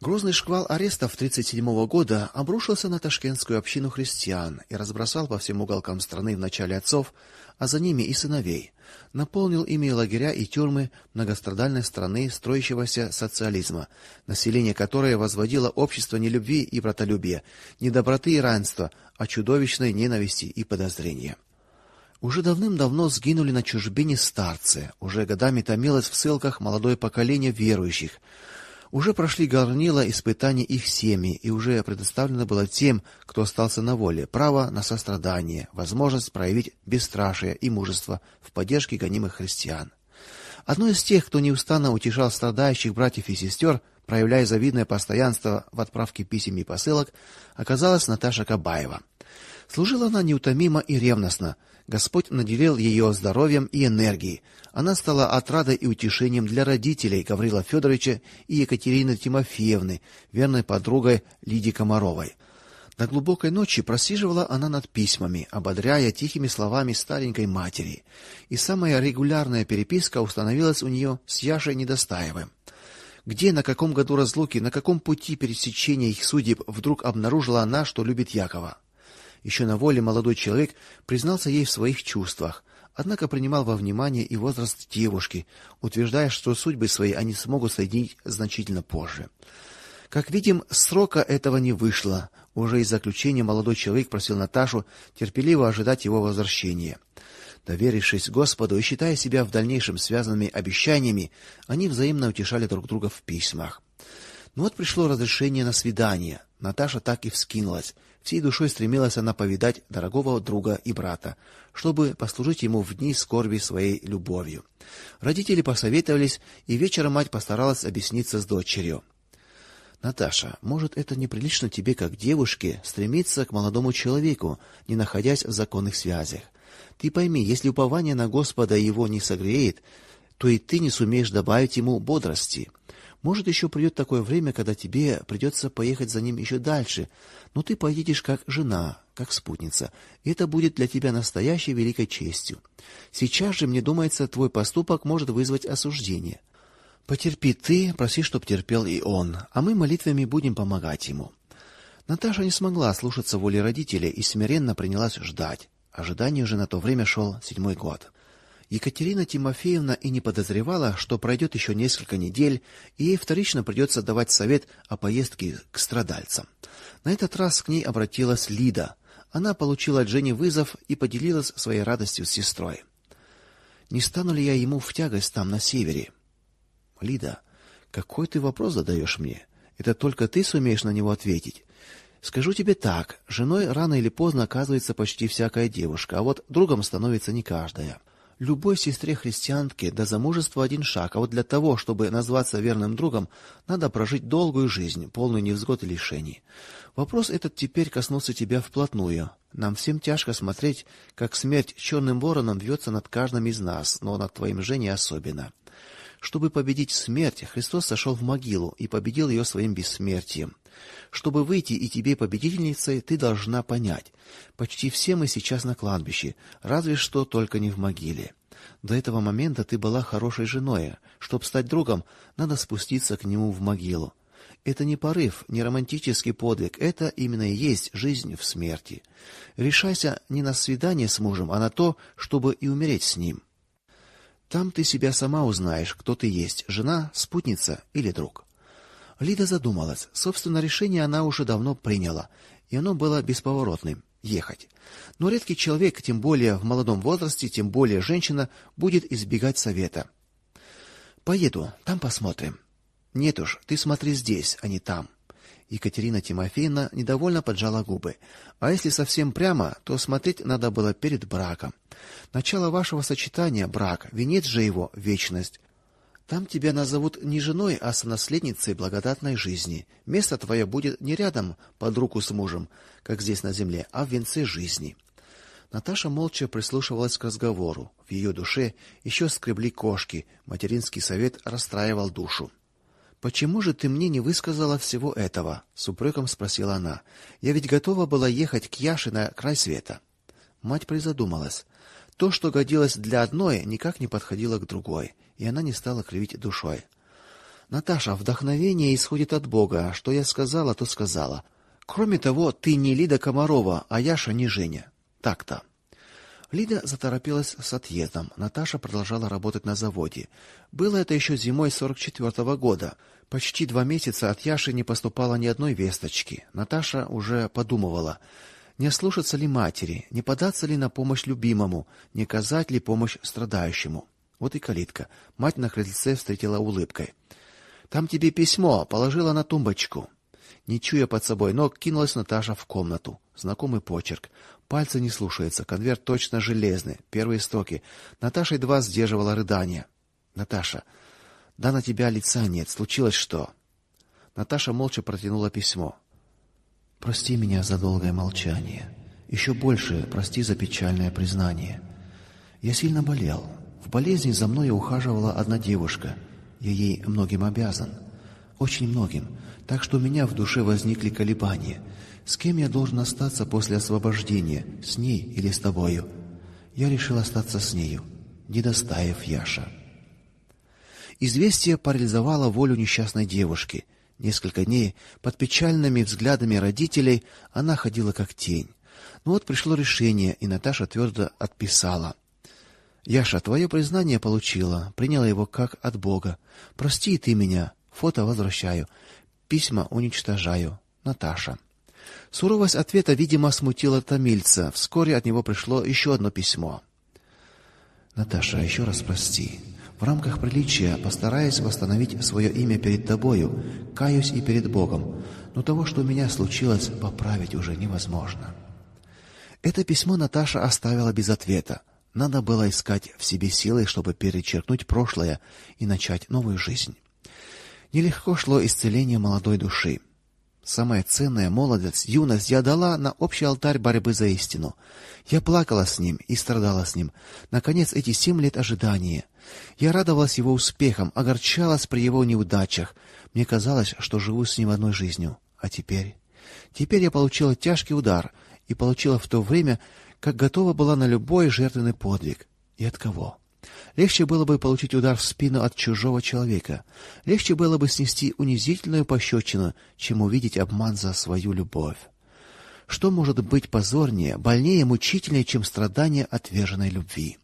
Грозный шквал арестов 37 года обрушился на ташкентскую общину христиан и разбросал по всем уголкам страны вначале отцов, а за ними и сыновей. Наполнил ими лагеря и тюрьмы многострадальной страны строящегося социализма, население которой возводило общество не любви и братолюбия, не доброты и равенства, а чудовищной ненависти и подозрения. Уже давным-давно сгинули на чужбине старцы, уже годами томилось в ссылках молодое поколение верующих. Уже прошли горнила испытаний их семьи, и уже предоставлено было тем, кто остался на воле, право на сострадание, возможность проявить бесстрашие и мужество в поддержке гонимых христиан. Одной из тех, кто неустанно утешал страдающих братьев и сестер, проявляя завидное постоянство в отправке писем и посылок, оказалась Наташа Кабаева. Служила она неутомимо и ревностно. Господь наделил ее здоровьем и энергией. Она стала отрадой и утешением для родителей Гаврила Федоровича и Екатерины Тимофеевны, верной подругой Лидии Комаровой. До глубокой ночи просиживала она над письмами, ободряя тихими словами старенькой матери. И самая регулярная переписка установилась у нее с Яшей Недостаевым. Где, на каком году разлуки, на каком пути пересечения их судеб вдруг обнаружила она, что любит Якова. Еще на воле молодой человек признался ей в своих чувствах, однако принимал во внимание и возраст девушки, утверждая, что судьбы свои они смогут соединить значительно позже. Как видим, срока этого не вышло. Уже из заключения молодой человек просил Наташу терпеливо ожидать его возвращения. Доверившись Господу и считая себя в дальнейшем связанными обещаниями, они взаимно утешали друг друга в письмах. Но вот пришло разрешение на свидание. Наташа так и вскинулась. Всей душой стремилась она повидать дорогого друга и брата, чтобы послужить ему в дни скорби своей любовью. Родители посоветовались, и вечером мать постаралась объясниться с дочерью. Наташа, может, это неприлично тебе как девушке стремиться к молодому человеку, не находясь в законных связях. Ты пойми, если упование на Господа его не согреет, то и ты не сумеешь добавить ему бодрости. Может, еще придет такое время, когда тебе придется поехать за ним еще дальше, но ты поедешь как жена, как спутница. И это будет для тебя настоящей великой честью. Сейчас же, мне думается, твой поступок может вызвать осуждение. Потерпи ты, проси, чтоб терпел и он, а мы молитвами будем помогать ему. Наташа не смогла слушаться воли родителей и смиренно принялась ждать. Ожидание уже на то время шел седьмой год. Екатерина Тимофеевна и не подозревала, что пройдет еще несколько недель, и ей вторично придется давать совет о поездке к страдальцам. На этот раз к ней обратилась Лида. Она получила от Жени вызов и поделилась своей радостью с сестрой. Не стану ли я ему в тягость там на севере? Лида, какой ты вопрос задаешь мне? Это только ты сумеешь на него ответить. Скажу тебе так: женой рано или поздно оказывается почти всякая девушка, а вот другом становится не каждая. Любой сестре-христианке до замужества один шаг, а вот для того, чтобы назваться верным другом, надо прожить долгую жизнь, полную невзгод и лишений. Вопрос этот теперь коснулся тебя вплотную. Нам всем тяжко смотреть, как смерть черным вороном вьется над каждым из нас, но над твоим Женей особенно. Чтобы победить смерть, Христос сошел в могилу и победил ее своим бессмертием. Чтобы выйти и тебе победительницей, ты должна понять: почти все мы сейчас на кладбище, разве что только не в могиле. До этого момента ты была хорошей женой. Чтобы стать другом, надо спуститься к нему в могилу. Это не порыв, не романтический подвиг, это именно и есть жизнь в смерти. Решайся не на свидание с мужем, а на то, чтобы и умереть с ним. Там ты себя сама узнаешь, кто ты есть: жена, спутница или друг. Лида задумалась. Собственно, решение она уже давно приняла, и оно было бесповоротным ехать. Но редкий человек, тем более в молодом возрасте, тем более женщина, будет избегать совета. Поеду, там посмотрим. Нет уж, ты смотри здесь, а не там. Екатерина Тимофеевна недовольно поджала губы. А если совсем прямо, то смотреть надо было перед браком. Начало вашего сочетания брак, венец же его вечность. Там тебя назовут не женой, а сонаследницей благодатной жизни. Место твое будет не рядом под руку с мужем, как здесь на земле, а в венце жизни. Наташа молча прислушивалась к разговору. В ее душе еще скребли кошки. Материнский совет расстраивал душу. Почему же ты мне не высказала всего этого? с упреком спросила она. Я ведь готова была ехать к Яше на край света. Мать призадумалась. То, что годилось для одной, никак не подходило к другой, и она не стала кривить душой. Наташа, вдохновение исходит от Бога. Что я сказала, то сказала. Кроме того, ты не Лида Комарова, а Яша не Женя. Так-то. Лида заторопилась с отъездом. Наташа продолжала работать на заводе. Было это еще зимой 44 -го года. Почти два месяца от Яши не поступало ни одной весточки. Наташа уже подумывала, не слушаться ли матери, не податься ли на помощь любимому, не оказать ли помощь страдающему. Вот и калитка. Мать на крыльце встретила улыбкой. Там тебе письмо, положила на тумбочку. Не чуя под собой ног, кинулась Наташа в комнату. Знакомый почерк. Пальцы не слушаются, конверт точно железный. Первые строки. Наташа едва сдерживала рыдания. Наташа, да на тебя лица нет, случилось что? Наташа молча протянула письмо. Прости меня за долгое молчание. Еще больше прости за печальное признание. Я сильно болел. В болезни за мной ухаживала одна девушка. Я ей многим обязан, очень многим. Так что у меня в душе возникли колебания. С кем я должен остаться после освобождения, с ней или с тобою? Я решил остаться с нею. Недостаев Яша. Известие парализовало волю несчастной девушки. Несколько дней под печальными взглядами родителей она ходила как тень. Но вот пришло решение, и Наташа твердо отписала: "Яша, твое признание получила, приняла его как от Бога. Прости ты меня. Фото возвращаю. Письма уничтожаю. Наташа. Суровость ответа, видимо, смутила томильца. Вскоре от него пришло еще одно письмо. Наташа, еще раз прости. В рамках приличия постараюсь восстановить свое имя перед тобою, каюсь и перед Богом. Но того, что у меня случилось, поправить уже невозможно. Это письмо Наташа оставила без ответа. Надо было искать в себе силы, чтобы перечеркнуть прошлое и начать новую жизнь. Нелегко шло исцеление молодой души. Самое ценное молодость, юность я дала на общий алтарь борьбы за истину. Я плакала с ним и страдала с ним. Наконец эти семь лет ожидания. Я радовалась его успехам, огорчалась при его неудачах. Мне казалось, что живу с ним одной жизнью. А теперь, теперь я получила тяжкий удар и получила в то время, как готова была на любой жертвенный подвиг. И от кого? Легче было бы получить удар в спину от чужого человека. Легче было бы снести унизительную пощечину, чем увидеть обман за свою любовь. Что может быть позорнее, больнее, мучительнее, чем страдание отверженной любви?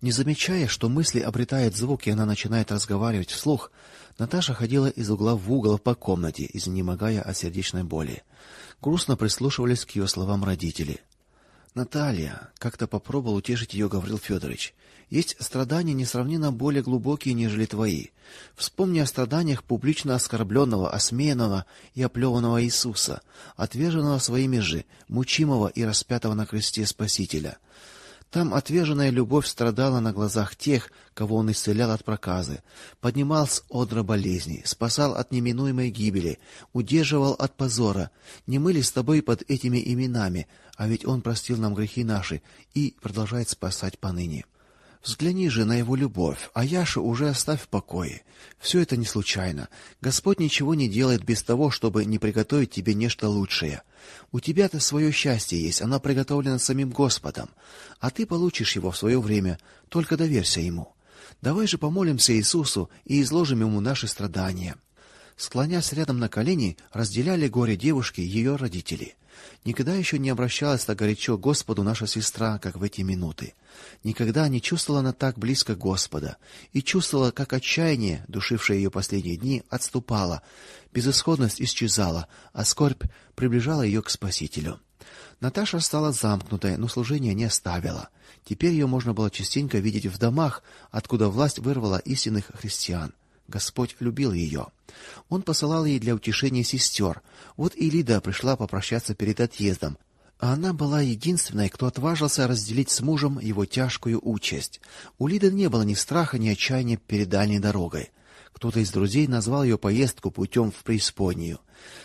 Не замечая, что мысли обретают звук, и она начинает разговаривать вслух, Наташа ходила из угла в угол по комнате, изнемогая от сердечной боли. Грустно прислушивались к ее словам родители. Наталья, как-то попробовал утешить ее Гаврил Федорович. Есть страдания несравненно более глубокие, нежели твои. Вспомни о страданиях публично оскорбленного, осмеянного и оплеванного Иисуса, отверженного своими же, мучимого и распятого на кресте Спасителя. Там отверженная любовь страдала на глазах тех, кого он исцелял от проказы, поднимал с одра болезней, спасал от неминуемой гибели, удерживал от позора. Не мы ли с тобой под этими именами, а ведь он простил нам грехи наши и продолжает спасать поныне. Взгляни же на его любовь, а Яшу уже оставь в покое. Все это не случайно. Господь ничего не делает без того, чтобы не приготовить тебе нечто лучшее. У тебя-то свое счастье есть, оно приготовлено самим Господом, а ты получишь его в свое время, только доверься ему. Давай же помолимся Иисусу и изложим ему наши страдания. Склонясь рядом на колени, разделяли горе девушки ее родители. Никогда еще не обращалась так горячо к Господу наша сестра, как в эти минуты. Никогда не чувствовала она так близко Господа и чувствовала, как отчаяние, душившее ее последние дни, отступало, безысходность исчезала, а скорбь приближала ее к Спасителю. Наташа стала замкнутой, но служение не оставила. Теперь ее можно было частенько видеть в домах, откуда власть вырвала истинных христиан. Господь любил ее. Он посылал ей для утешения сестер. Вот и Лида пришла попрощаться перед отъездом. А она была единственной, кто отважился разделить с мужем его тяжкую участь. У Лиды не было ни страха, ни отчаяния перед дальней дорогой. Кто-то из друзей назвал ее поездку путем в преисподнюю.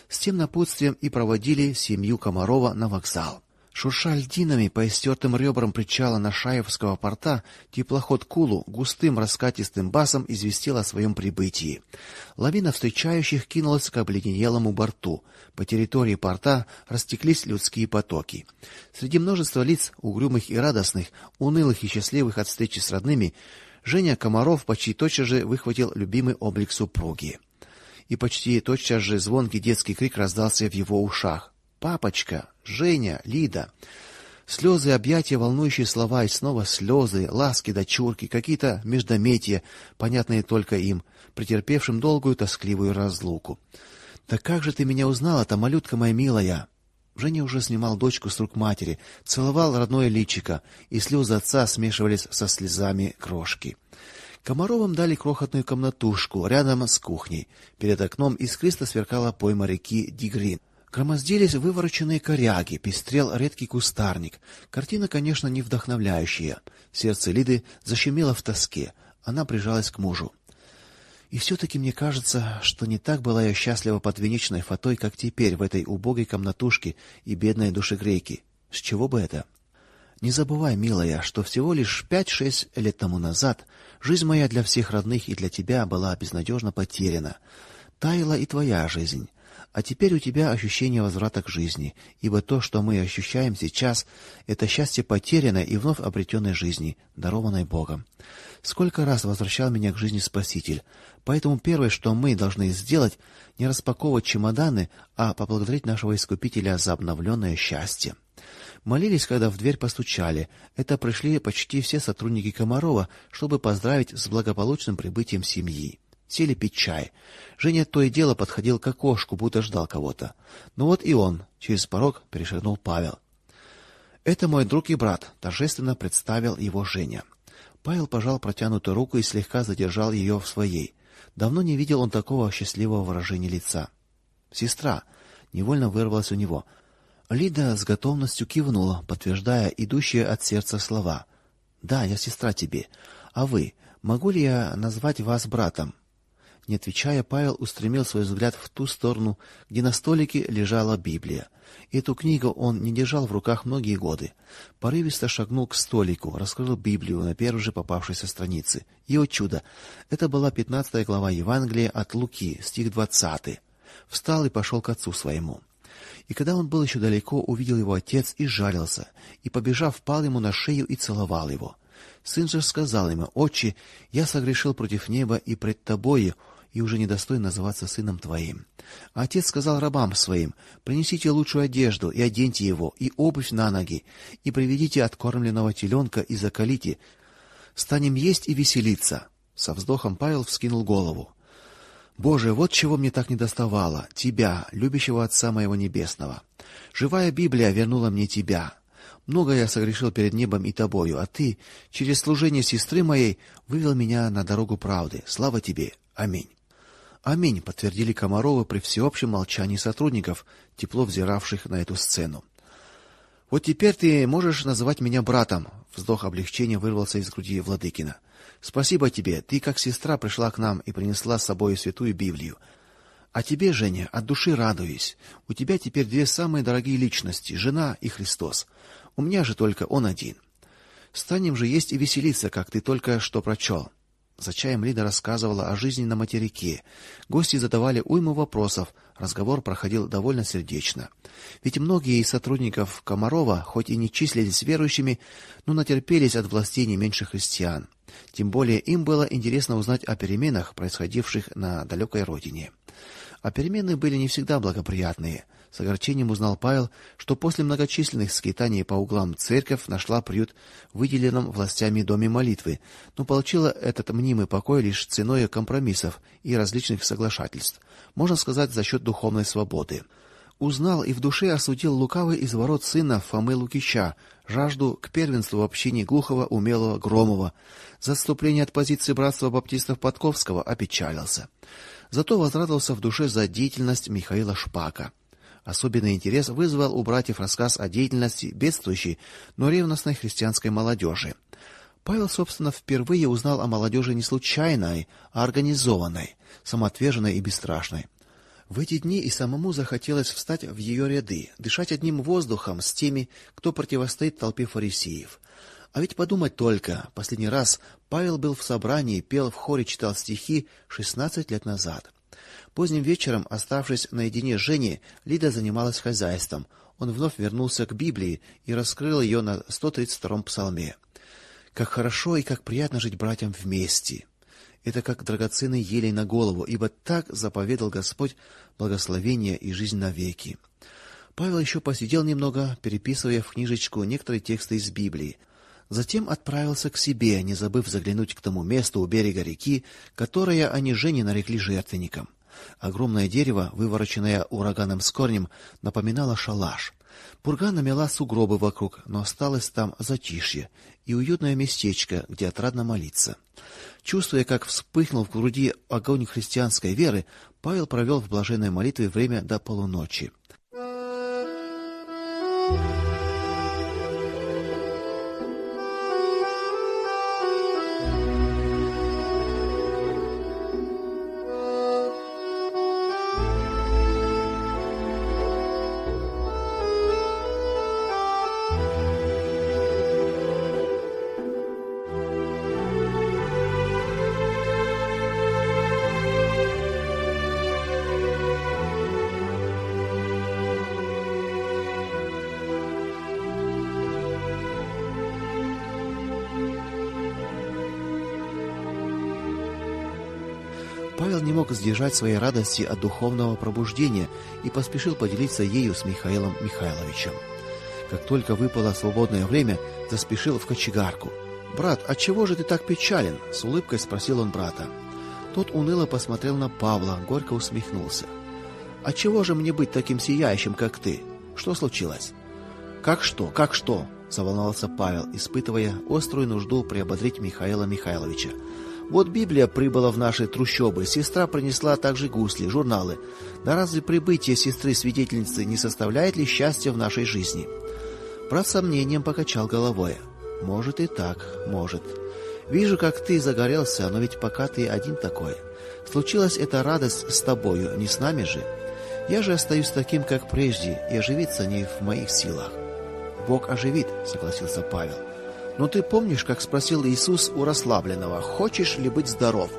С тем напутствием и проводили семью Комарова на вокзал. Шурша льдинами по истертым ребрам причала на Шаевского порта, теплоход Кулу густым раскатистым басом известил о своем прибытии. Лавина встречающих кинулась к обледенелому борту. По территории порта растеклись людские потоки. Среди множества лиц, угрюмых и радостных, унылых и счастливых от встречи с родными, Женя Комаров почти тотчас же выхватил любимый облик супруги. и почти тотчас же звонкий детский крик раздался в его ушах. Папочка, Женя, Лида. Слезы, объятия, волнующие слова и снова слезы, ласки дочурки, какие-то междометия, понятные только им, претерпевшим долгую тоскливую разлуку. Да как же ты меня узнала-то, малютка моя милая? Женя уже снимал дочку с рук матери, целовал родное личико, и слезы отца смешивались со слезами крошки. Комаровым дали крохотную комнатушку рядом с кухней. Перед окном искристо сверкала пойма реки Дигрин. Громоздились вывороченные коряги, пестрел редкий кустарник. Картина, конечно, не вдохновляющая. Сердце Лиды защемило в тоске. Она прижалась к мужу. И все таки мне кажется, что не так была я счастлива под венечной фатой, как теперь в этой убогой комнатушке и бедной душегрейке. С чего бы это? Не забывай, милая, что всего лишь пять-шесть лет тому назад жизнь моя для всех родных и для тебя была безнадежно потеряна. Таяла и твоя жизнь. А теперь у тебя ощущение возврата к жизни, ибо то, что мы ощущаем сейчас, это счастье потерянной и вновь обретенной жизни, дарованной Богом. Сколько раз возвращал меня к жизни Спаситель. Поэтому первое, что мы должны сделать, не распаковывать чемоданы, а поблагодарить нашего искупителя за обновленное счастье. Молились, когда в дверь постучали. Это пришли почти все сотрудники Комарова, чтобы поздравить с благополучным прибытием семьи сели пить чай. Женя то и дело подходил к окошку, будто ждал кого-то. Ну вот и он, через порог перешагнул Павел. Это мой друг и брат, торжественно представил его Женя. Павел пожал протянутую руку и слегка задержал ее в своей. Давно не видел он такого счастливого выражения лица. Сестра невольно вырвалась у него. Лида с готовностью кивнула, подтверждая идущие от сердца слова. Да, я сестра тебе. А вы, могу ли я назвать вас братом? Не отвечая, Павел устремил свой взгляд в ту сторону, где на столике лежала Библия. Эту книгу он не держал в руках многие годы. Порывисто шагнул к столику, раскрыл Библию на первой же попавшейся странице. И о чудо, это была пятнадцатая глава Евангелия от Луки, стих двадцатый. Встал и пошел к отцу своему. И когда он был еще далеко, увидел его отец и жалился, и побежав, пал ему на шею и целовал его. Сын же сказал ему: "Отче, я согрешил против неба и пред тобою, и уже недостоин называться сыном твоим. Отец сказал рабам своим: принесите лучшую одежду и оденьте его, и обувь на ноги, и приведите откормленного теленка и заколите. Станем есть и веселиться. Со вздохом Павел вскинул голову. Боже, вот чего мне так недоставало тебя, любящего отца моего небесного. Живая Библия вернула мне тебя. Много я согрешил перед небом и тобою, а ты через служение сестры моей вывел меня на дорогу правды. Слава тебе. Аминь. Аминь, подтвердили Комаровы при всеобщем молчании сотрудников, тепло взиравших на эту сцену. Вот теперь ты можешь называть меня братом, вздох облегчения вырвался из груди Владыкина. Спасибо тебе, ты как сестра пришла к нам и принесла с собой святую Библию. А тебе, Женя, от души радуюсь. У тебя теперь две самые дорогие личности жена и Христос. У меня же только он один. Станем же есть и веселиться, как ты только что прочел. За чаем Лида рассказывала о жизни на материке. Гости задавали уйму вопросов, разговор проходил довольно сердечно. Ведь многие из сотрудников Комарова, хоть и не числились верующими, но натерпелись от властей не меньше христиан. Тем более им было интересно узнать о переменах, происходивших на далекой родине. А перемены были не всегда благоприятные. С огорчением узнал Павел, что после многочисленных скитаний по углам церковь нашла приют в выделенном властями доме молитвы, но получила этот мнимый покой лишь ценой компромиссов и различных соглашательств, можно сказать, за счет духовной свободы. Узнал и в душе осудил лукавый изворот сына Фомы Лукича, жажду к первенству в общине глухого, умелого Громова. За отступление от позиции братства баптистов Подковского опечалился. Зато возрадовался в душе за деятельность Михаила Шпака. Особенный интерес вызвал у братьев рассказ о деятельности бедствующей, но ревностной христианской молодежи. Павел, собственно, впервые узнал о молодежи не случайной, а организованной, самоотверженной и бесстрашной. В эти дни и самому захотелось встать в ее ряды, дышать одним воздухом с теми, кто противостоит толпе фарисеев. А ведь подумать только, последний раз Павел был в собрании, пел в хоре, читал стихи шестнадцать лет назад. Поздним вечером, оставшись наедине с Женей, Лида занималась хозяйством. Он вновь вернулся к Библии и раскрыл ее на 132-м псалме. Как хорошо и как приятно жить братьям вместе. Это как драгоценный елей на голову, ибо так заповедал Господь благословение и жизнь навеки. Павел еще посидел немного, переписывая в книжечку некоторые тексты из Библии. Затем отправился к себе, не забыв заглянуть к тому месту у берега реки, которое они Жене нарекли жертвенником. Огромное дерево, вывороченное ураганом с корнем, напоминало шалаш. Пурга намела сугробы вокруг, но осталось там затишье и уютное местечко, где отрадно молиться. Чувствуя, как вспыхнул в груди огонь христианской веры, Павел провел в блаженной молитве время до полуночи. Сдержать своей радости от духовного пробуждения и поспешил поделиться ею с Михаилом Михайловичем. Как только выпало свободное время, заспешил в кочегарку. "Брат, от чего же ты так печален?" с улыбкой спросил он брата. Тот уныло посмотрел на Павла, горько усмехнулся. "А чего же мне быть таким сияющим, как ты? Что случилось?" "Как что? Как что?" заволновался Павел, испытывая острую нужду приободрить Михаила Михайловича. Вот Библия прибыла в наши трущобы, сестра принесла также гусли, журналы. Да разве прибытие сестры-свидетельницы не составляет ли счастья в нашей жизни? Брат сомнением покачал головой. Может и так, может. Вижу, как ты загорелся, но ведь пока ты один такой. Случилась эта радость с тобою, не с нами же. Я же остаюсь таким, как прежде, и оживиться не в моих силах. Бог оживит, согласился Павел. Но ты помнишь, как спросил Иисус у расслабленного: "Хочешь ли быть здоров?"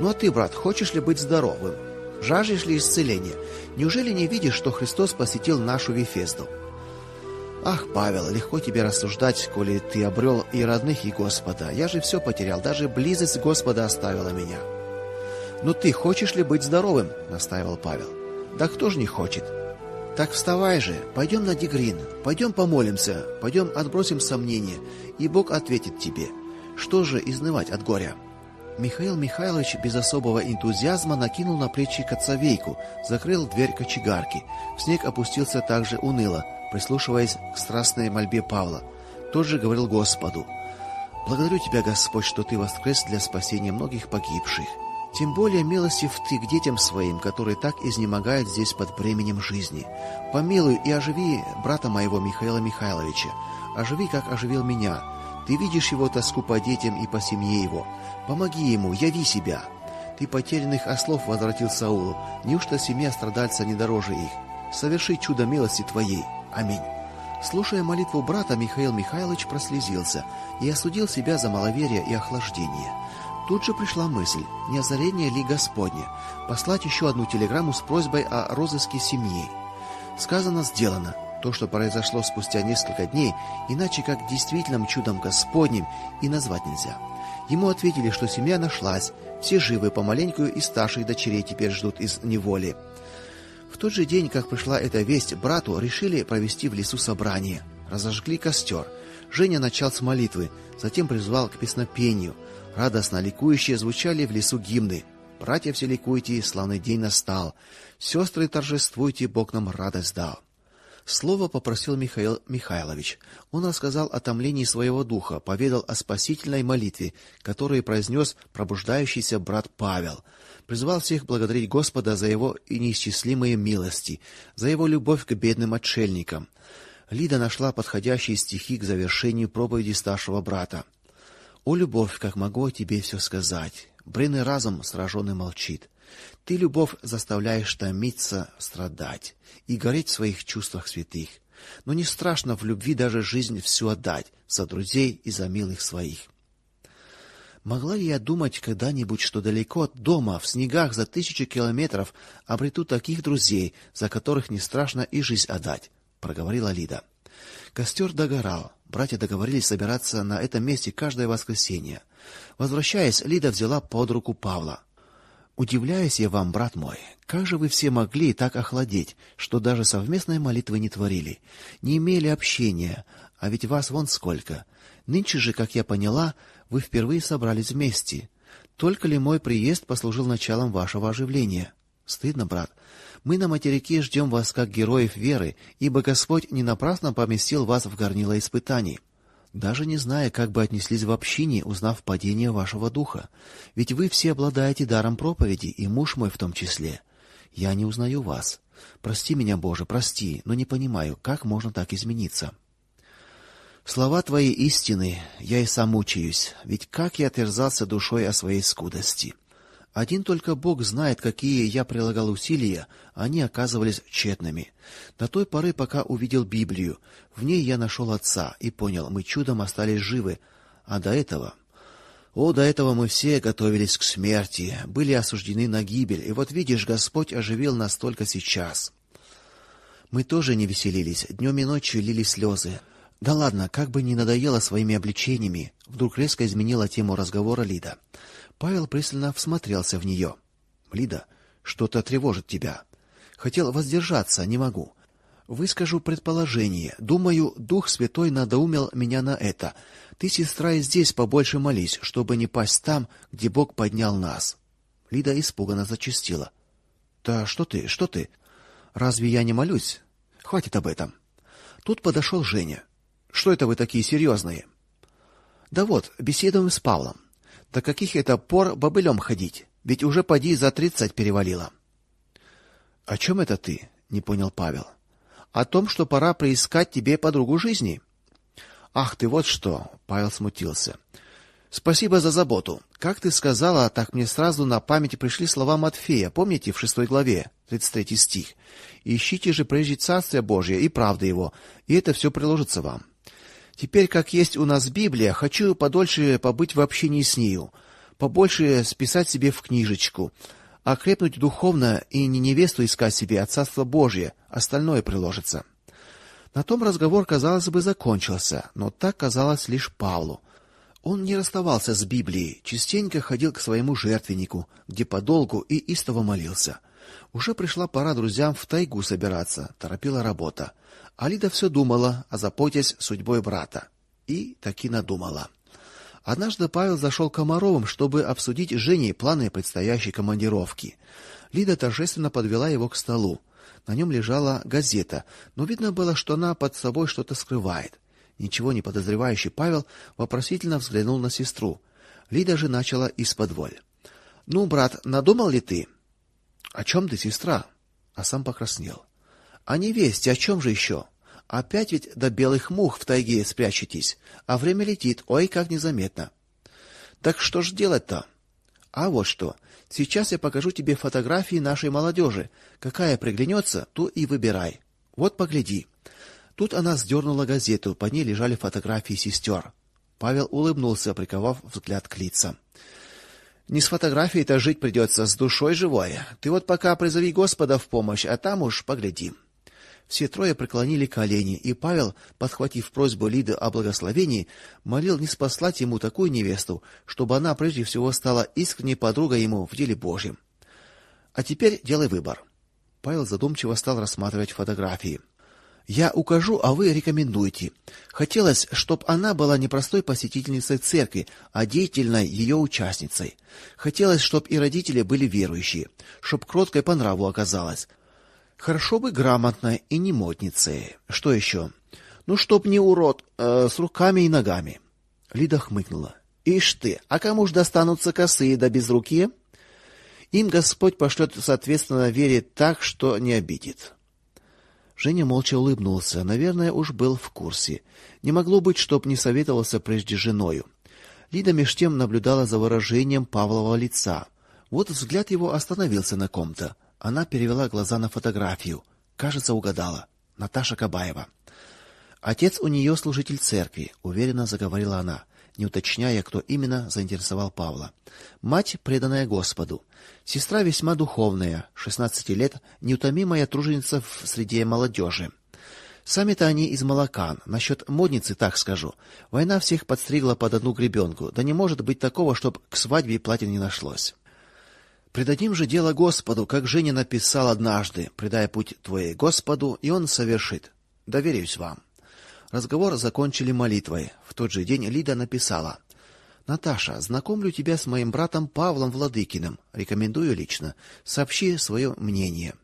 Ну а ты, брат, хочешь ли быть здоровым? Жаждешь ли исцеления? Неужели не видишь, что Христос посетил нашу Вифезду? Ах, Павел, легко тебе рассуждать, коли ты обрел и родных, и Господа. Я же все потерял, даже близость Господа оставила меня. Но ты хочешь ли быть здоровым? настаивал Павел. Да кто же не хочет? Так вставай же, пойдем на Дегрин, пойдем помолимся, пойдем отбросим сомнения, и Бог ответит тебе. Что же изнывать от горя? Михаил Михайлович без особого энтузиазма накинул на плечи коцовейку, закрыл дверь кочегарки. В снег опустился также уныло, прислушиваясь к страстной мольбе Павла. Тот же говорил Господу: "Благодарю тебя, Господь, что ты воскрес для спасения многих погибших. Тем более милостив ты к детям своим, которые так изнемогают здесь под бременем жизни. Помилуй и оживи брата моего Михаила Михайловича. Оживи, как оживил меня. Ты видишь его тоску по детям и по семье его. Помоги ему, яви себя. Ты потерянных ослов возвратил Саулу. Неужто семья страдальца не дороже их? Соверши чудо милости твоей. Аминь. Слушая молитву брата, Михаил Михайлович прослезился и осудил себя за маловерие и охлаждение. Тут же пришла мысль: не озарение ли Господне послать еще одну телеграмму с просьбой о розыске семьи. Сказано, сделано. То, что произошло спустя несколько дней, иначе как действительным чудом Господним и назвать нельзя. Ему ответили, что семья нашлась, все живы, помаленьку и старших дочерей теперь ждут из неволи. В тот же день, как пришла эта весть, брату решили провести в лесу собрание. Разожгли костер. Женя начал с молитвы, затем призвал к песнопению. Радостно ликующие звучали в лесу гимны. Братья все ликуйте, славный день настал. Сестры торжествуйте, Бог нам радость дал. Слово попросил Михаил Михайлович. Он рассказал о томлении своего духа, поведал о спасительной молитве, которую произнес пробуждающийся брат Павел. Призвал всех благодарить Господа за его неисчислимые милости, за его любовь к бедным отшельникам. Лида нашла подходящие стихи к завершению проповеди старшего брата. О, любовь, как могу о тебе все сказать. Бренный разум сраженный молчит. Ты, любовь, заставляешь томиться, страдать и гореть в своих чувствах святых. Но не страшно в любви даже жизнь всю отдать за друзей и за милых своих. Могла ли я думать когда-нибудь, что далеко от дома, в снегах за тысячи километров, обрету таких друзей, за которых не страшно и жизнь отдать, проговорила Лида. Костер догорал. Братья договорились собираться на этом месте каждое воскресенье. Возвращаясь, Лида взяла под руку Павла. Удивляюсь я вам, брат мой, как же вы все могли так охладеть, что даже совместной молитвы не творили, не имели общения, а ведь вас вон сколько. Нынче же, как я поняла, вы впервые собрались вместе. Только ли мой приезд послужил началом вашего оживления? Стыдно, брат. Мы на материке ждем вас как героев веры, ибо Господь не напрасно поместил вас в горнило испытаний даже не зная, как бы отнеслись в общине, узнав падение вашего духа. Ведь вы все обладаете даром проповеди, и муж мой в том числе. Я не узнаю вас. Прости меня, Боже, прости, но не понимаю, как можно так измениться. Слова твои истины, я и сам мучаюсь, ведь как я терзался душой о своей скудости. Один только Бог знает, какие я прилагал усилия, они оказывались тщетными. До той поры, пока увидел Библию, в ней я нашел отца и понял, мы чудом остались живы, а до этого о, до этого мы все готовились к смерти, были осуждены на гибель. И вот видишь, Господь оживил нас только сейчас. Мы тоже не веселились, днем и ночью лили слезы. Да ладно, как бы ни надоело своими обличениями, вдруг резко изменила тему разговора Лида. Павел пристально всмотрелся в нее. Лида, что-то тревожит тебя. Хотел воздержаться, не могу. Выскажу предположение. Думаю, Дух Святой надоумил меня на это. Ты, сестра, и здесь побольше молись, чтобы не пасть там, где Бог поднял нас. Лида испуганно зачастила. Да что ты? Что ты? Разве я не молюсь? Хватит об этом. Тут подошел Женя. Что это вы такие серьезные?» Да вот, беседуем с Павлом. До каких это пор бобылем ходить? Ведь уже поди за тридцать перевалило. О чем это ты? не понял Павел. О том, что пора приискать тебе подругу жизни. Ах ты вот что, Павел смутился. Спасибо за заботу. Как ты сказала, так мне сразу на память пришли слова Матфея, помните, в шестой главе, тридцать третий стих. Ищите же прежде царствие Божие и правды его, и это все приложится вам. Теперь, как есть у нас Библия, хочу подольше побыть в общении с нею, побольше списать себе в книжечку, окрепнуть духовно и не невесту искать себе, а царство Божие, остальное приложится. На том разговор, казалось бы, закончился, но так казалось лишь Павлу. Он не расставался с Библией, частенько ходил к своему жертвеннику, где подолгу и истово молился. Уже пришла пора друзьям в тайгу собираться, торопила работа. Алида все думала, о озаботясь судьбой брата. И таки надумала. Однажды Павел зашел к Комаровым, чтобы обсудить с Женей планы предстоящей командировки. Лида торжественно подвела его к столу. На нем лежала газета, но видно было, что она под собой что-то скрывает. Ничего не подозревающий Павел вопросительно взглянул на сестру. Лида же начала исподволь. Ну, брат, надумал ли ты? О чем ты, сестра? А сам покраснел. А невесте о чем же еще? Опять ведь до белых мух в тайге спрячетесь, а время летит, ой, как незаметно. Так что ж делать-то? А вот что. Сейчас я покажу тебе фотографии нашей молодежи. Какая приглянется, ту и выбирай. Вот погляди. Тут она сдернула газету, под ней лежали фотографии сестер. Павел улыбнулся, приковав взгляд к лицам. Не с фотографией-то жить придется, с душой живой. Ты вот пока призови Господа в помощь, а там уж поглядим. Все трое преклонили колени, и Павел, подхватив просьбу Лиды о благословении, молил не спаслать ему такую невесту, чтобы она прежде всего стала искренней подругой ему в деле Божьем. А теперь делай выбор. Павел задумчиво стал рассматривать фотографии. Я укажу, а вы рекомендуйте. Хотелось, чтоб она была не простой посетительницей церкви, а деятельной ее участницей. Хотелось, чтоб и родители были верующие, чтоб кроткой по нраву оказалась, Хорошо бы грамотно и не модницей. Что еще? Ну, чтоб не урод, э, с руками и ногами. Лида хмыкнула. Ишь ты, а кому ж достанутся косые да без руки? Им Господь пошлет соответственно вере так, что не обидит. Женя молча улыбнулся, наверное, уж был в курсе. Не могло быть, чтоб не советовался прежде женою. Лида меж тем наблюдала за выражением Павлова лица. Вот взгляд его остановился на ком-то. Она перевела глаза на фотографию. Кажется, угадала. Наташа Кабаева. Отец у нее служитель церкви, уверенно заговорила она, не уточняя, кто именно заинтересовал Павла. Мать преданная Господу. Сестра весьма духовная, 16 лет, неутомимая труженица в среде молодежи. Сами-то они из молокан. Насчет модницы так скажу. Война всех подстригла под одну гребенку. Да не может быть такого, чтоб к свадьбе платья не нашлось. Предадим же дело Господу, как Женя написал однажды: "Предай путь твой Господу, и он совершит". Доверюсь вам. Разговор закончили молитвой. В тот же день Лида написала: Наташа, знакомлю тебя с моим братом Павлом Владыкиным. Рекомендую лично. Сообщи свое мнение.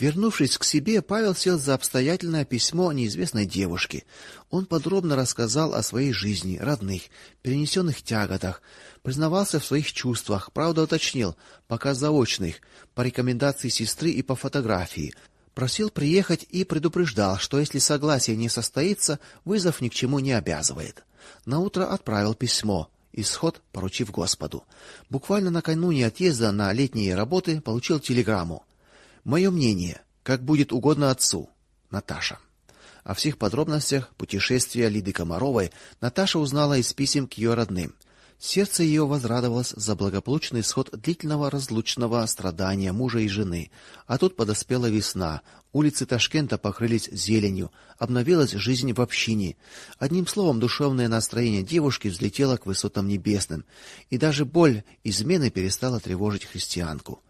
Вернувшись к себе, Павел сел за обстоятельное письмо неизвестной девушки. Он подробно рассказал о своей жизни, родных, перенесенных тяготах, признавался в своих чувствах, правда уточнил, пока заочных, по рекомендации сестры и по фотографии. Просил приехать и предупреждал, что если согласие не состоится, вызов ни к чему не обязывает. На утро отправил письмо. Исход поручив Господу. Буквально накануне отъезда на летние работы получил телеграмму. Мое мнение, как будет угодно отцу. Наташа. О всех подробностях путешествия Лиды Комаровой Наташа узнала из писем к ее родным. Сердце ее возрадовалось за благополучный исход длительного разлучного страдания мужа и жены. А тут подоспела весна. Улицы Ташкента покрылись зеленью, обновилась жизнь в общине. Одним словом, душевное настроение девушки взлетело к высотам небесным, и даже боль измены перестала тревожить христианку.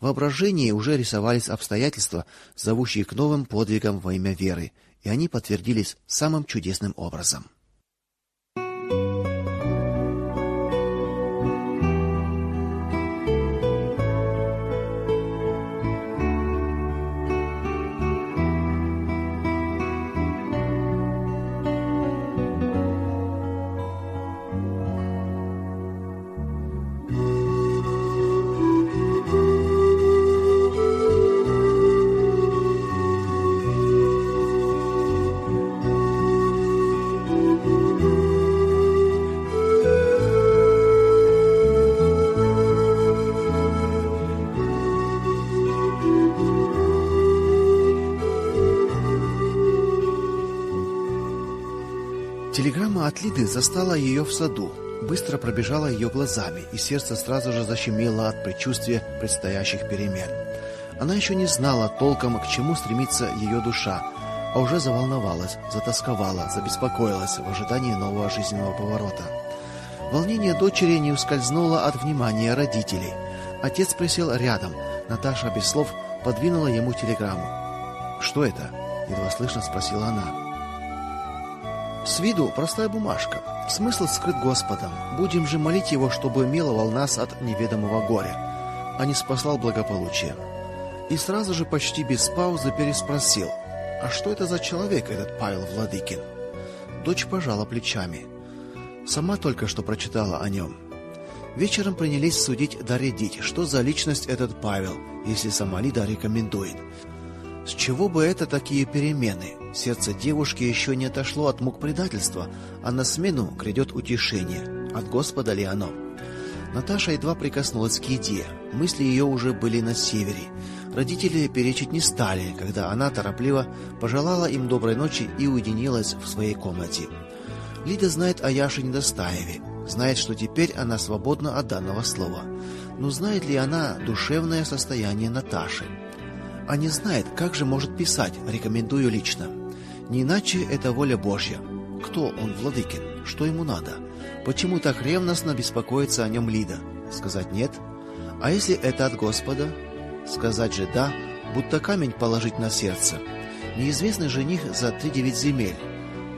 В воображении уже рисовались обстоятельства, зовущие к новым подвигам во имя веры, и они подтвердились самым чудесным образом. Застала ее в саду. Быстро пробежала ее глазами, и сердце сразу же защемило от предчувствия предстоящих перемен. Она еще не знала толком, к чему стремится ее душа, а уже заволновалась, затасковала, забеспокоилась в ожидании нового жизненного поворота. Волнение дочери не ускользнуло от внимания родителей. Отец присел рядом. Наташа без слов подвинула ему телеграмму. "Что это?" едва слышно спросила она. С виду простая бумажка. Смысл скрыт Господом. Будем же молить его, чтобы миловал нас от неведомого горя, а не спасал благополучие. И сразу же почти без паузы переспросил: "А что это за человек этот Павел Владыкин?" Дочь пожала плечами. Сама только что прочитала о нем. Вечером принялись судить да редить, что за личность этот Павел, если сама Лида рекомендует. С чего бы это такие перемены? Сердце девушки еще не отошло от мук предательства, а на смену грядет утешение. От Господа ли оно? Наташа едва прикоснулась к еде. Мысли ее уже были на севере. Родители перечить не стали, когда она торопливо пожелала им доброй ночи и уединилась в своей комнате. Лида знает о Яше Недостаеве, знает, что теперь она свободна от данного слова. Но знает ли она душевное состояние Наташи? а не знает, как же может писать, рекомендую лично. Не иначе это воля Божья. Кто он, Владыкин? Что ему надо? Почему так ревностно беспокоится о нем Лида? Сказать нет? А если это от Господа? Сказать же да, будто камень положить на сердце. Неизвестный жених за три девять земель.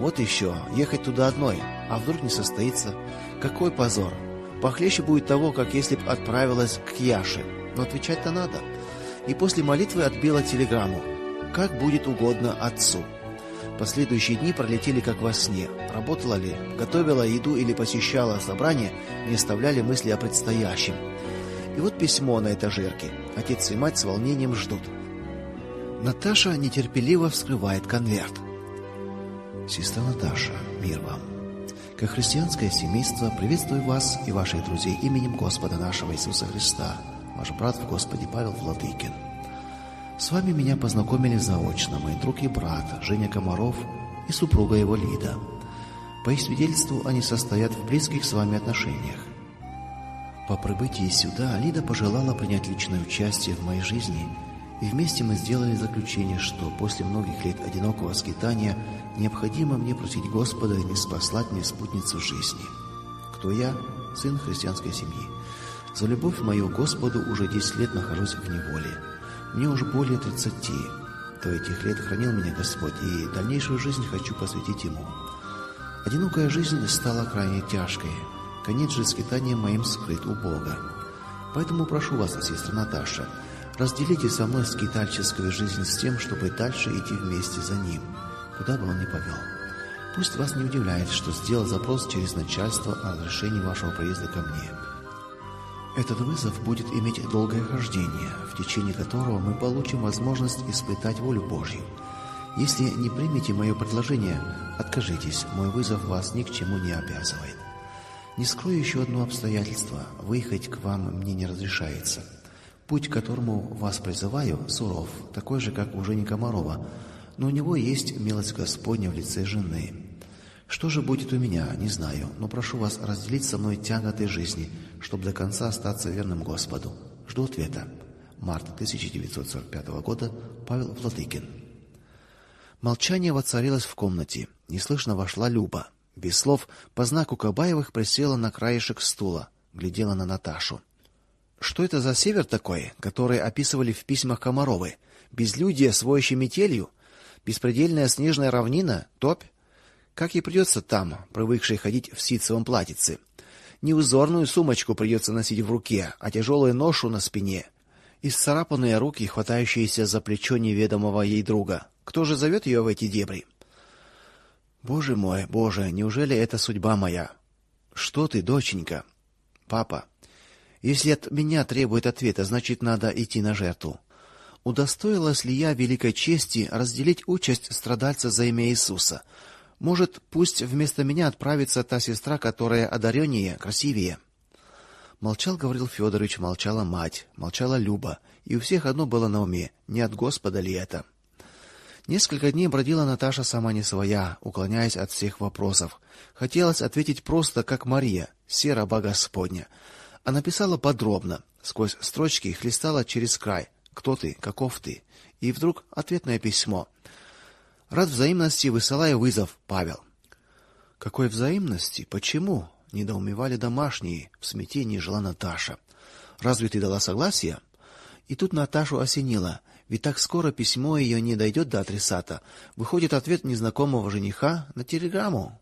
Вот еще, ехать туда одной, а вдруг не состоится. Какой позор! Похлеще будет того, как если б отправилась к Яше. Но отвечать-то надо и после молитвы отбила телеграмму: "Как будет угодно отцу". Последующие дни пролетели как во сне. Работала ли, готовила еду или посещала собрания, не оставляли мысли о предстоящем. И вот письмо на этажерке. Отец и мать с волнением ждут. Наташа нетерпеливо вскрывает конверт. Сестра Наташа, мир вам. Как христианское семейство приветствую вас и ваших друзей именем Господа нашего Иисуса Христа ваш брат в Господе Павел Владыкин. С вами меня познакомили заочно мой друг и брат Женя Комаров и супруга его Лида. По их свидетельству, они состоят в близких с вами отношениях. По прибытии сюда Лида пожелала принять личное участие в моей жизни И вместе мы сделали заключение, что после многих лет одинокого скитания необходимо мне просить Господа не спаслать мне спутницу жизни. Кто я? Сын христианской семьи. За любовь мою Господу уже 10 лет нахожусь в неволе. Мне уже более 30. До этих лет хранил меня Господь, и дальнейшую жизнь хочу посвятить ему. Одинокая жизнь стала крайне тяжкой. Конец же скитания моим скрыт у Бога. Поэтому прошу вас, сестра Наташа, разделите со мной скитальческую жизнь с тем, чтобы дальше идти вместе за ним, куда бы он ни повел. Пусть вас не удивляет, что сделал запрос через начальство о разрешении вашего проезда ко мне. Этот вызов будет иметь долгое хождение, в течение которого мы получим возможность испытать волю Божью. Если не примете мое предложение, откажитесь. Мой вызов вас ни к чему не обязывает. Не скрою еще одно обстоятельство. Выехать к вам мне не разрешается. Путь, к которому вас призываю, суров, такой же, как у Жени Комарова, но у него есть милость Господня в лице жены. Что же будет у меня, не знаю, но прошу вас разделить со мной тяготы жизни, чтобы до конца остаться верным Господу. Жду ответа. Март 1945 года. Павел Владыкин. Молчание воцарилось в комнате. Неслышно вошла Люба. Без слов, по знаку Кабаевых присела на краешек стула, глядела на Наташу. Что это за север такой, который описывали в письмах Комаровой? Безлюдье с метелью, беспредельная снежная равнина, топь? Как ей придется там, привыкшей ходить в ситцевом платьице? Не узорную сумочку придется носить в руке, а тяжелую ношу на спине. Исцарапанные руки, хватающиеся за плечо неведомого ей друга. Кто же зовет ее в эти дебри? Боже мой, Боже, неужели это судьба моя? Что ты, доченька? Папа, если от меня требует ответа, значит, надо идти на жертву. Удостоилась ли я великой чести разделить участь страдальца за имя Иисуса? Может, пусть вместо меня отправится та сестра, которая одареннее, красивее. Молчал Гаврил Федорович, молчала мать, молчала Люба, и у всех одно было на уме: не от Господа ли это? Несколько дней бродила Наташа сама не своя, уклоняясь от всех вопросов. Хотелось ответить просто, как Мария: "Се раба Господня". А написала подробно, сквозь строчки хлестала через край: "Кто ты? Каков ты?" И вдруг ответное письмо: Рад взаимности, высылая вызов, Павел. Какой взаимности? Почему? недоумевали домашние, в смятении жила Наташа. Разве ты дала согласие? И тут Наташу осенило, ведь так скоро письмо ее не дойдет до адресата. Выходит ответ незнакомого жениха на телеграмму.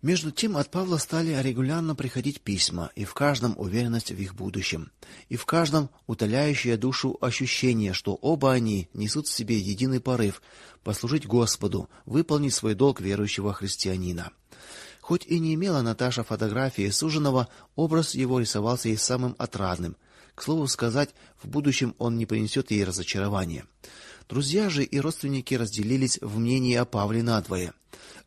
Между тем от Павла стали регулярно приходить письма, и в каждом уверенность в их будущем, и в каждом утоляющее душу ощущение, что оба они несут в себе единый порыв послужить Господу, выполнить свой долг верующего христианина. Хоть и не имела Наташа фотографии суженого, образ его рисовался ей самым отрадным. К слову сказать, в будущем он не принесет ей разочарования. Друзья же и родственники разделились в мнении о Павле надвое.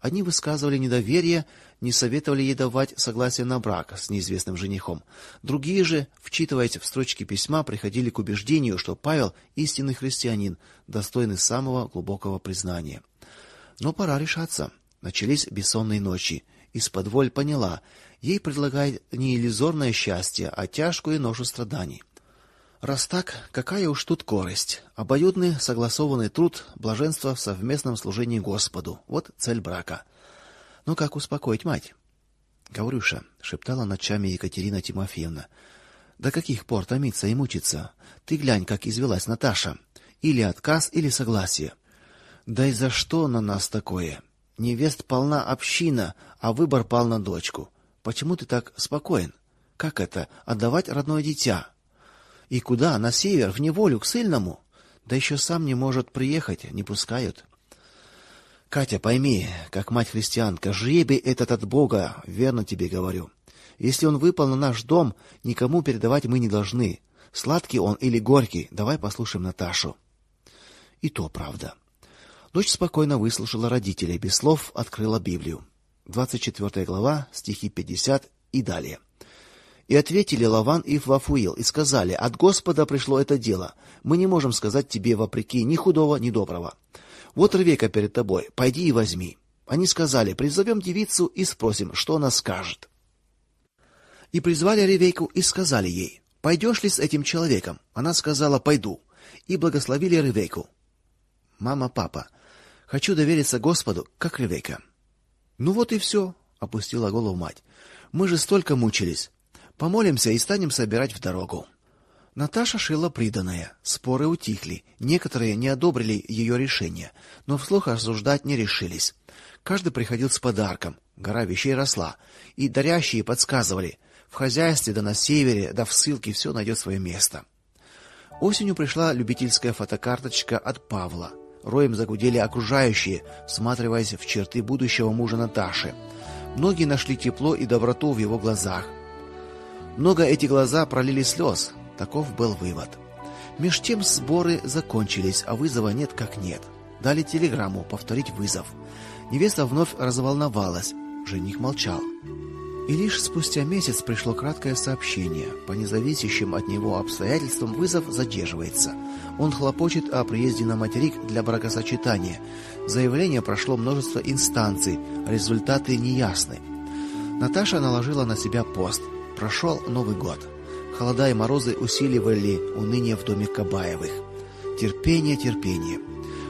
Одни высказывали недоверие, не советовали ей давать согласие на брак с неизвестным женихом. Другие же, вчитываясь в строчки письма, приходили к убеждению, что Павел истинный христианин, достойный самого глубокого признания. Но пора решаться. Начались бессонные ночи. Из-под воль поняла, ей предлагают не иллюзорное счастье, а тяжкую ношу страданий. Раз так, какая уж тут корость? Обоюдный согласованный труд, блаженство в совместном служении Господу. Вот цель брака. Ну как успокоить мать? Гаврюша, шептала ночами Екатерина Тимофеевна. До каких пор томиться и мучиться? Ты глянь, как извелась Наташа. Или отказ, или согласие. Да и за что на нас такое? Невест полна община, а выбор пал на дочку. Почему ты так спокоен? Как это отдавать родное дитя? И куда? На север, в неволю к сыльному. Да еще сам не может приехать, не пускают. Катя, пойми, как мать-христианка, жребий этот от Бога, верно тебе говорю. Если он выпал на наш дом, никому передавать мы не должны. Сладкий он или горький, давай послушаем Наташу. И то правда. Дочь спокойно выслушала родителей, без слов открыла Библию. 24 глава, стихи 50 и далее. И ответили Лаван и Фафуил и сказали: "От Господа пришло это дело. Мы не можем сказать тебе вопреки ни худого, ни доброго. Вот Ревека перед тобой, пойди и возьми". Они сказали: "Призовем девицу и спросим, что она скажет". И призвали Ревеку и сказали ей: "Пойдешь ли с этим человеком?" Она сказала: "Пойду". и благословили Ревекку. Мама, папа, хочу довериться Господу, как Ревекка. Ну вот и все, опустила голову мать. Мы же столько мучились. Помолимся и станем собирать в дорогу. Наташа шила приданое. Споры утихли. Некоторые не одобрили ее решение, но вслух осуждать не решились. Каждый приходил с подарком. Гора вещей росла, и дарящие подсказывали: в хозяйстве да на севере, да в ссылке все найдет свое место. Осенью пришла любительская фотокарточка от Павла. Роем загудели окружающие, всматриваясь в черты будущего мужа Наташи. Многие нашли тепло и доброту в его глазах. Много эти глаза пролили слез. Таков был вывод. Меж тем сборы закончились, а вызова нет как нет. Дали телеграмму повторить вызов. Невеста вновь разволновалась, жених молчал. И лишь спустя месяц пришло краткое сообщение. По независящим от него обстоятельствам вызов задерживается. Он хлопочет о приезде на материк для бракосочетания. Заявление прошло множество инстанций, результаты неясны. Наташа наложила на себя пост. Прошел Новый год. Холода и морозы усиливали уныние в доме Кабаевых. Терпение, терпение.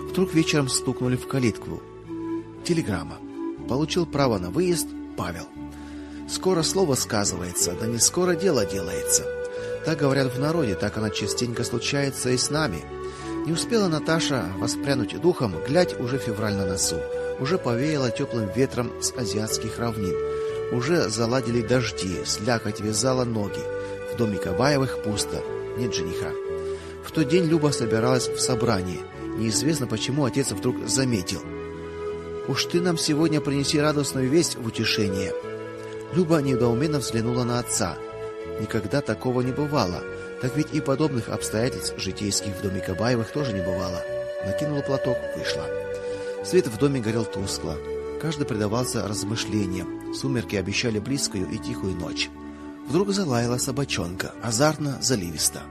Вдруг вечером стукнули в калитку. Телеграмма. Получил право на выезд Павел. Скоро слово сказывается, да не скоро дело делается. Так говорят в народе, так она частенько случается и с нами. Не успела Наташа воспрянуть духом, глядь, уже февраль на носу. Уже повеяло теплым ветром с азиатских равнин. Уже заладили дожди, слякоть вязала ноги. В доме Кабаевых пусто, нет жениха. В тот день Люба собиралась в собрание. Неизвестно почему отец вдруг заметил: "Уж ты нам сегодня принеси радостную весть в утешение". Люба недоуменно взглянула на отца. Никогда такого не бывало. Так ведь и подобных обстоятельств житейских в доме Кабаевых тоже не бывало. Накинула платок, вышла. Свет в доме горел тускло. Каждый предавался размышлениям. Сумерки обещали близкую и тихую ночь. Вдруг залаяла собачонка, азартно, заливисто.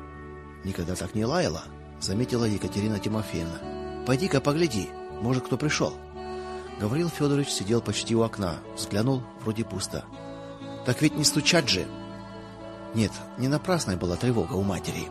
Никогда так не лаяла, заметила Екатерина Тимофеевна. Пойди-ка погляди, может, кто пришел». Гаврил Федорович сидел почти у окна, взглянул, вроде пусто. Так ведь не стучать же. Нет, не напрасная была тревога у матери.